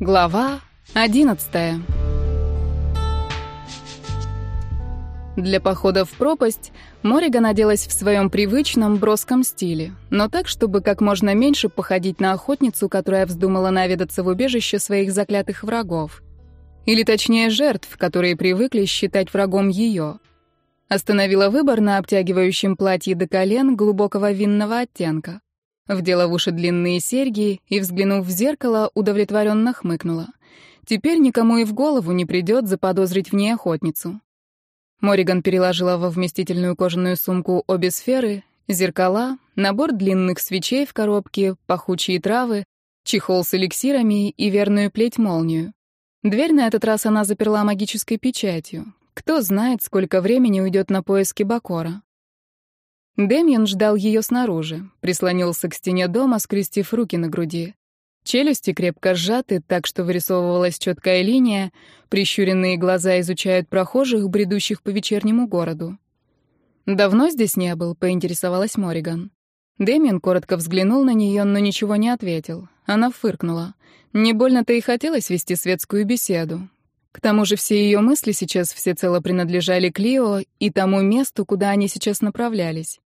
Глава 11 Для похода в пропасть Морига наделась в своем привычном броском стиле, но так, чтобы как можно меньше походить на охотницу, которая вздумала наведаться в убежище своих заклятых врагов. Или точнее жертв, которые привыкли считать врагом ее. Остановила выбор на обтягивающем платье до колен глубокого винного оттенка. Вдела в уши длинные серьги и, взглянув в зеркало, удовлетворенно хмыкнула. Теперь никому и в голову не придет заподозрить в ней охотницу. Мориган переложила во вместительную кожаную сумку обе сферы, зеркала, набор длинных свечей в коробке, пахучие травы, чехол с эликсирами и верную плеть-молнию. Дверь на этот раз она заперла магической печатью. Кто знает, сколько времени уйдет на поиски Бакора. Дэмиен ждал ее снаружи, прислонился к стене дома, скрестив руки на груди. Челюсти крепко сжаты, так что вырисовывалась четкая линия, прищуренные глаза изучают прохожих, бредущих по вечернему городу. «Давно здесь не был?» — поинтересовалась Мориган. Дэмиен коротко взглянул на нее, но ничего не ответил. Она фыркнула. Не больно-то и хотелось вести светскую беседу. К тому же все ее мысли сейчас всецело принадлежали Клио и тому месту, куда они сейчас направлялись.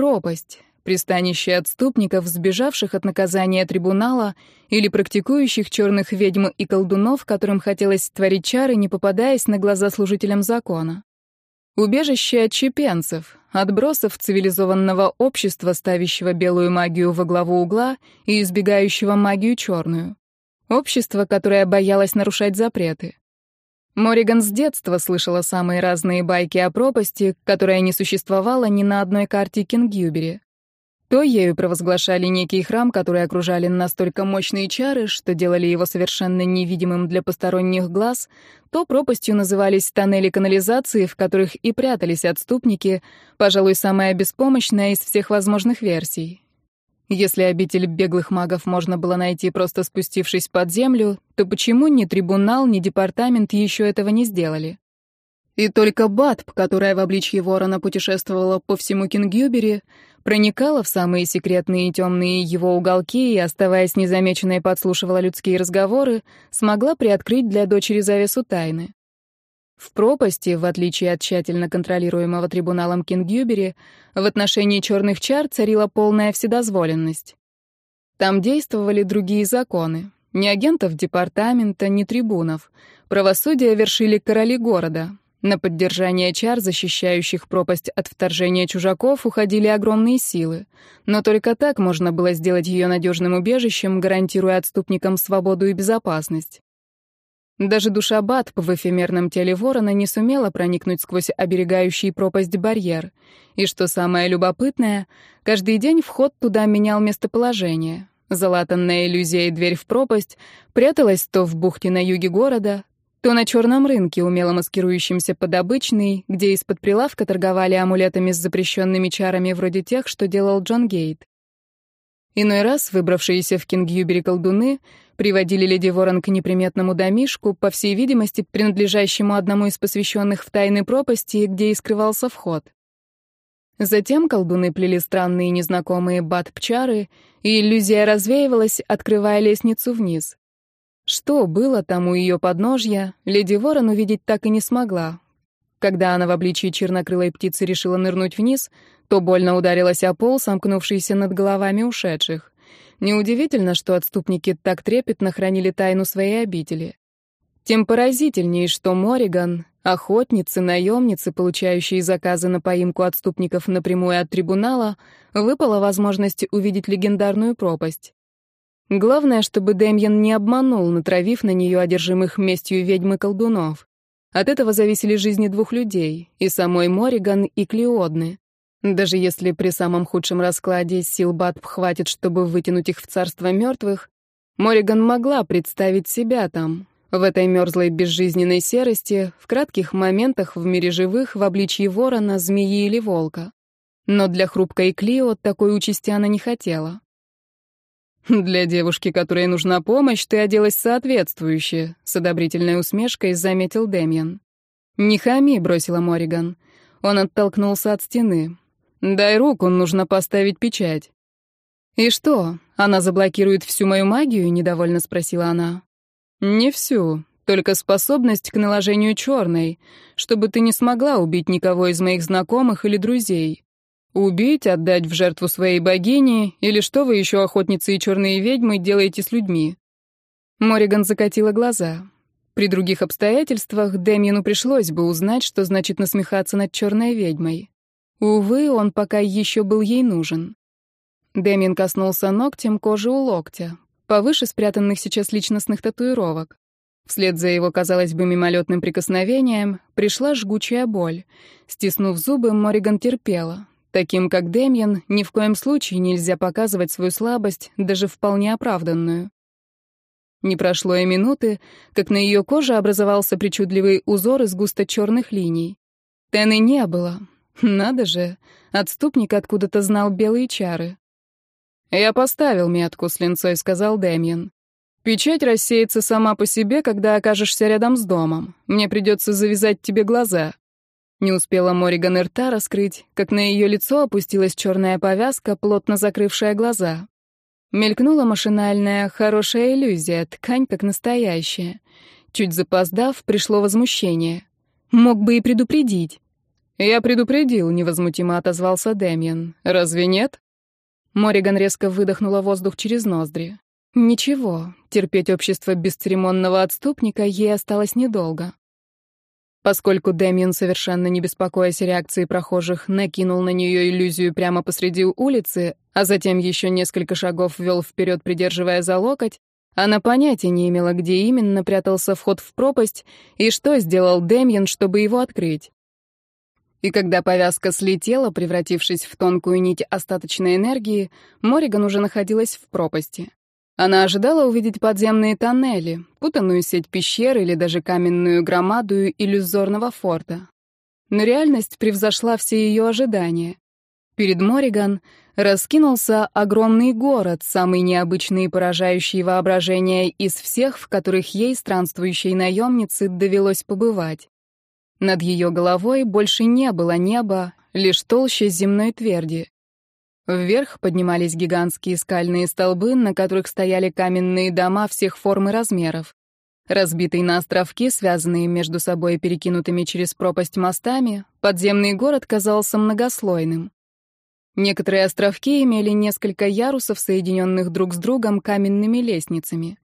Пропасть, пристанище отступников, сбежавших от наказания трибунала или практикующих черных ведьм и колдунов, которым хотелось творить чары, не попадаясь на глаза служителям закона. Убежище отчепенцев, отбросов цивилизованного общества, ставящего белую магию во главу угла и избегающего магию черную. Общество, которое боялось нарушать запреты. Мориган с детства слышала самые разные байки о пропасти, которая не существовала ни на одной карте Кингюбери. То ею провозглашали некий храм, который окружали настолько мощные чары, что делали его совершенно невидимым для посторонних глаз, то пропастью назывались тоннели канализации, в которых и прятались отступники, пожалуй, самая беспомощная из всех возможных версий. Если обитель беглых магов можно было найти, просто спустившись под землю, то почему ни трибунал, ни департамент еще этого не сделали? И только Батб, которая в обличье ворона путешествовала по всему Кингюбери, проникала в самые секретные и темные его уголки и, оставаясь незамеченной, подслушивала людские разговоры, смогла приоткрыть для дочери завесу тайны. В пропасти, в отличие от тщательно контролируемого трибуналом Кингюбери, в отношении черных чар царила полная вседозволенность. Там действовали другие законы. Ни агентов департамента, ни трибунов. Правосудие вершили короли города. На поддержание чар, защищающих пропасть от вторжения чужаков, уходили огромные силы. Но только так можно было сделать ее надежным убежищем, гарантируя отступникам свободу и безопасность. Даже душа Батп в эфемерном теле ворона не сумела проникнуть сквозь оберегающий пропасть барьер. И что самое любопытное, каждый день вход туда менял местоположение. Залатанная иллюзией дверь в пропасть пряталась то в бухте на юге города, то на черном рынке, умело маскирующемся под обычный, где из-под прилавка торговали амулетами с запрещенными чарами вроде тех, что делал Джон Гейт. Иной раз выбравшиеся в Кингюбери колдуны приводили леди Ворон к неприметному домишку, по всей видимости, принадлежащему одному из посвященных в тайны пропасти, где и скрывался вход. Затем колдуны плели странные незнакомые бат-пчары, и иллюзия развеивалась, открывая лестницу вниз. Что было там у ее подножья, леди Ворон увидеть так и не смогла. Когда она в обличии чернокрылой птицы решила нырнуть вниз, то больно ударилась о пол, сомкнувшийся над головами ушедших. Неудивительно, что отступники так трепетно хранили тайну своей обители. Тем поразительнее, что Мориган, охотницы, наемницы, получающие заказы на поимку отступников напрямую от трибунала, выпала возможность увидеть легендарную пропасть. Главное, чтобы Демьян не обманул, натравив на нее одержимых местью ведьмы колдунов. От этого зависели жизни двух людей, и самой Мориган, и Клеодны. Даже если при самом худшем раскладе сил Батб хватит, чтобы вытянуть их в царство мертвых, Мориган могла представить себя там, в этой мерзлой безжизненной серости, в кратких моментах в мире живых, в обличье ворона, змеи или волка. Но для хрупкой Клио такой участи она не хотела. «Для девушки, которой нужна помощь, ты оделась соответствующе», — с одобрительной усмешкой заметил Дэмьен. «Не хами», — бросила Мориган. Он оттолкнулся от стены. «Дай руку, нужно поставить печать». «И что, она заблокирует всю мою магию?» — недовольно спросила она. «Не всю, только способность к наложению черной, чтобы ты не смогла убить никого из моих знакомых или друзей. Убить, отдать в жертву своей богини, или что вы еще, охотницы и черные ведьмы, делаете с людьми?» Мориган закатила глаза. При других обстоятельствах Дэмьену пришлось бы узнать, что значит насмехаться над черной ведьмой. Увы, он пока еще был ей нужен. Дэмин коснулся ногтем кожи у локтя, повыше спрятанных сейчас личностных татуировок. Вслед за его, казалось бы, мимолетным прикосновением пришла жгучая боль. Стиснув зубы, Мориган терпела. Таким, как Дэмьен, ни в коем случае нельзя показывать свою слабость, даже вполне оправданную. Не прошло и минуты, как на ее коже образовался причудливый узор из густо черных линий. Тены не было. Надо же, отступник откуда-то знал белые чары. «Я поставил метку с линцой», — сказал Дэмьен. «Печать рассеется сама по себе, когда окажешься рядом с домом. Мне придется завязать тебе глаза». Не успела Мориган и рта раскрыть, как на ее лицо опустилась черная повязка, плотно закрывшая глаза. Мелькнула машинальная, хорошая иллюзия, ткань как настоящая. Чуть запоздав, пришло возмущение. Мог бы и предупредить. «Я предупредил», — невозмутимо отозвался Дэмиан. «Разве нет?» Мориган резко выдохнула воздух через ноздри. Ничего, терпеть общество бесцеремонного отступника ей осталось недолго. Поскольку Дэмиан, совершенно не беспокоясь реакции прохожих, накинул на нее иллюзию прямо посреди улицы, а затем еще несколько шагов вел вперед, придерживая за локоть, она понятия не имела, где именно прятался вход в пропасть и что сделал Дэмиан, чтобы его открыть. И когда повязка слетела, превратившись в тонкую нить остаточной энергии, Мориган уже находилась в пропасти. Она ожидала увидеть подземные тоннели, путанную сеть пещер или даже каменную громаду иллюзорного форта. Но реальность превзошла все ее ожидания. Перед Мориган раскинулся огромный город, самый необычный и поражающий воображение из всех, в которых ей, странствующей наемнице, довелось побывать. Над ее головой больше не было неба, лишь толще земной тверди. Вверх поднимались гигантские скальные столбы, на которых стояли каменные дома всех форм и размеров. Разбитый на островки, связанные между собой перекинутыми через пропасть мостами, подземный город казался многослойным. Некоторые островки имели несколько ярусов, соединенных друг с другом каменными лестницами.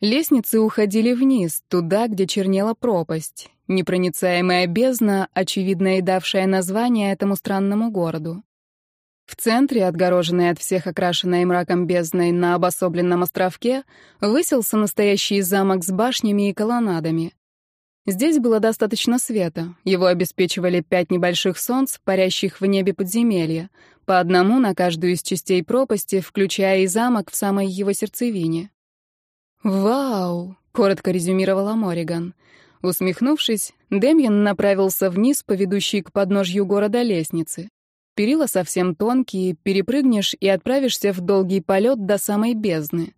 Лестницы уходили вниз, туда, где чернела пропасть, непроницаемая бездна, очевидно и давшая название этому странному городу. В центре, отгороженной от всех окрашенной мраком бездной на обособленном островке, высился настоящий замок с башнями и колоннадами. Здесь было достаточно света, его обеспечивали пять небольших солнц, парящих в небе подземелья, по одному на каждую из частей пропасти, включая и замок в самой его сердцевине. «Вау!» — коротко резюмировала Мориган. Усмехнувшись, Демьян направился вниз по ведущей к подножью города лестницы. Перила совсем тонкие, перепрыгнешь и отправишься в долгий полет до самой бездны.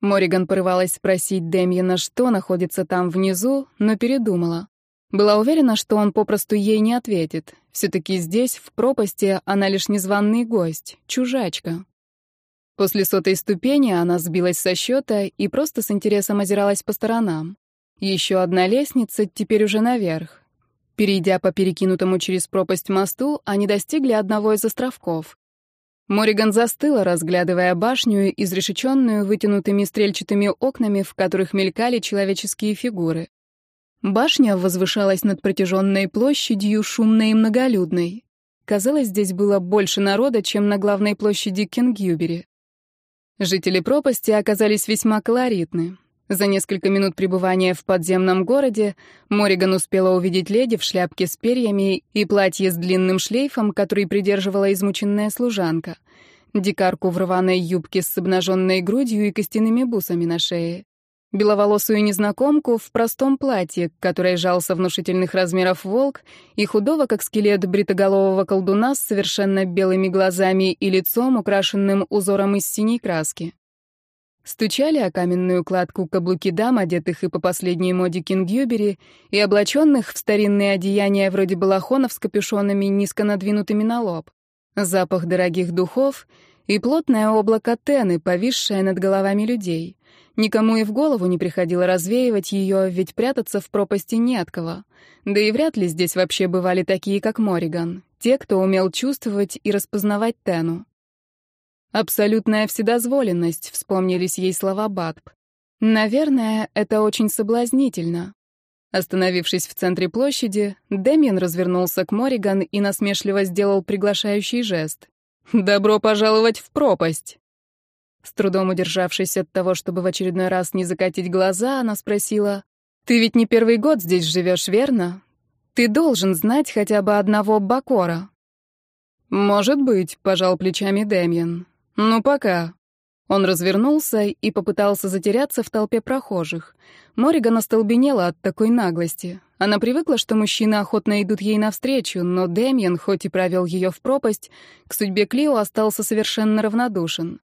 Мориган порывалась спросить Демьяна, что находится там внизу, но передумала. Была уверена, что он попросту ей не ответит. Все-таки здесь, в пропасти, она лишь незваный гость, чужачка. После сотой ступени она сбилась со счета и просто с интересом озиралась по сторонам. Еще одна лестница, теперь уже наверх. Перейдя по перекинутому через пропасть мосту, они достигли одного из островков. Мориган застыла, разглядывая башню, изрешеченную вытянутыми стрельчатыми окнами, в которых мелькали человеческие фигуры. Башня возвышалась над протяженной площадью, шумной и многолюдной. Казалось, здесь было больше народа, чем на главной площади Кингюбери. Жители пропасти оказались весьма колоритны. За несколько минут пребывания в подземном городе Мориган успела увидеть леди в шляпке с перьями и платье с длинным шлейфом, который придерживала измученная служанка, дикарку в рваной юбке с обнаженной грудью и костяными бусами на шее, беловолосую незнакомку в простом платье, к которой жался внушительных размеров волк, и худого, как скелет бритоголового колдуна с совершенно белыми глазами и лицом, украшенным узором из синей краски. Стучали о каменную кладку каблуки дам, одетых и по последней моде Кингюбери, и облаченных в старинные одеяния вроде балахонов с капюшонами, низко надвинутыми на лоб. Запах дорогих духов и плотное облако тены, повисшее над головами людей — Никому и в голову не приходило развеивать ее, ведь прятаться в пропасти не от кого. Да и вряд ли здесь вообще бывали такие, как Мориган, те, кто умел чувствовать и распознавать Тену. Абсолютная вседозволенность, вспомнились ей слова Батб. Наверное, это очень соблазнительно. Остановившись в центре площади, Дэмиен развернулся к Мориган и насмешливо сделал приглашающий жест. «Добро пожаловать в пропасть!» С трудом удержавшись от того, чтобы в очередной раз не закатить глаза, она спросила, «Ты ведь не первый год здесь живешь, верно? Ты должен знать хотя бы одного Бакора». «Может быть», — пожал плечами Дэмьен. «Ну, пока». Он развернулся и попытался затеряться в толпе прохожих. Мориган остолбенела от такой наглости. Она привыкла, что мужчины охотно идут ей навстречу, но Дэмьен, хоть и провел ее в пропасть, к судьбе Клио остался совершенно равнодушен.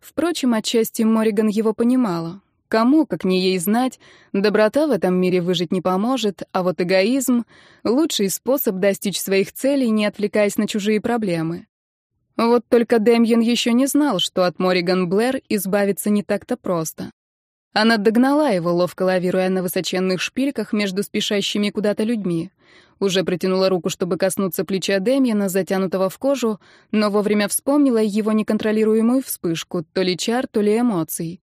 Впрочем, отчасти Мориган его понимала. Кому, как не ей знать, доброта в этом мире выжить не поможет, а вот эгоизм — лучший способ достичь своих целей, не отвлекаясь на чужие проблемы. Вот только Дэмьен еще не знал, что от Мориган Блэр избавиться не так-то просто. Она догнала его, ловко лавируя на высоченных шпильках между спешащими куда-то людьми. Уже протянула руку, чтобы коснуться плеча Демьяна, затянутого в кожу, но вовремя вспомнила его неконтролируемую вспышку, то ли чар, то ли эмоций.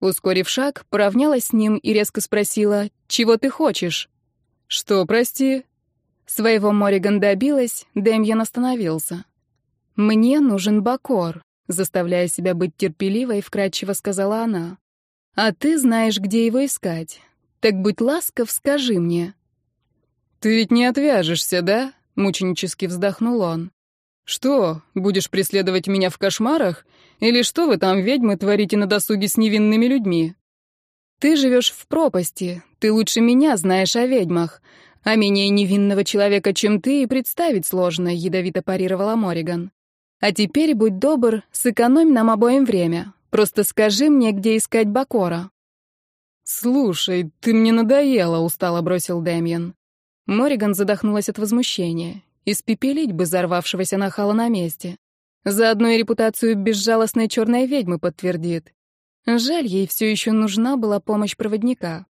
Ускорив шаг, поравнялась с ним и резко спросила «Чего ты хочешь?» «Что, прости?» Своего Мориган добилась, Демьян остановился. «Мне нужен Бакор», — заставляя себя быть терпеливой, вкратчиво сказала она. «А ты знаешь, где его искать. Так будь ласков, скажи мне». «Ты ведь не отвяжешься, да?» — мученически вздохнул он. «Что, будешь преследовать меня в кошмарах? Или что вы там, ведьмы, творите на досуге с невинными людьми?» «Ты живешь в пропасти, ты лучше меня знаешь о ведьмах, а менее невинного человека, чем ты, и представить сложно», — ядовито парировала Мориган. «А теперь, будь добр, сэкономь нам обоим время. Просто скажи мне, где искать Бакора». «Слушай, ты мне надоела», — устало бросил Дэмьен. Мориган задохнулась от возмущения. Испепелить бы взорвавшегося нахала на месте. Заодно и репутацию безжалостной черной ведьмы подтвердит. Жаль, ей все еще нужна была помощь проводника.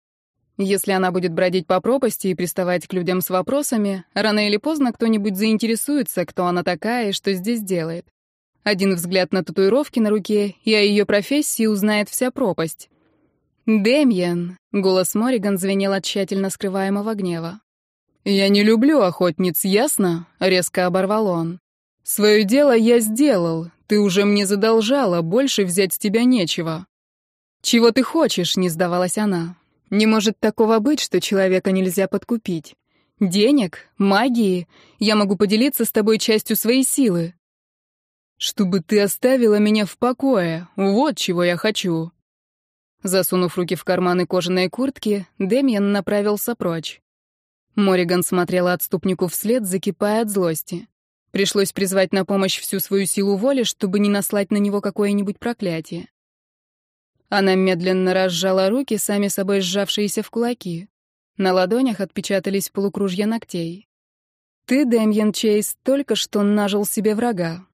Если она будет бродить по пропасти и приставать к людям с вопросами, рано или поздно кто-нибудь заинтересуется, кто она такая и что здесь делает. Один взгляд на татуировки на руке, и о ее профессии узнает вся пропасть. «Дэмьен!» — голос Мориган звенел от тщательно скрываемого гнева. «Я не люблю охотниц, ясно?» — резко оборвал он. «Свое дело я сделал. Ты уже мне задолжала, больше взять с тебя нечего». «Чего ты хочешь?» — не сдавалась она. «Не может такого быть, что человека нельзя подкупить. Денег? Магии? Я могу поделиться с тобой частью своей силы». «Чтобы ты оставила меня в покое. Вот чего я хочу». Засунув руки в карманы кожаной куртки, Демьян направился прочь. Мориган смотрела отступнику вслед, закипая от злости. Пришлось призвать на помощь всю свою силу воли, чтобы не наслать на него какое-нибудь проклятие. Она медленно разжала руки, сами собой сжавшиеся в кулаки. На ладонях отпечатались полукружья ногтей. «Ты, Дэмьен Чейз, только что нажил себе врага.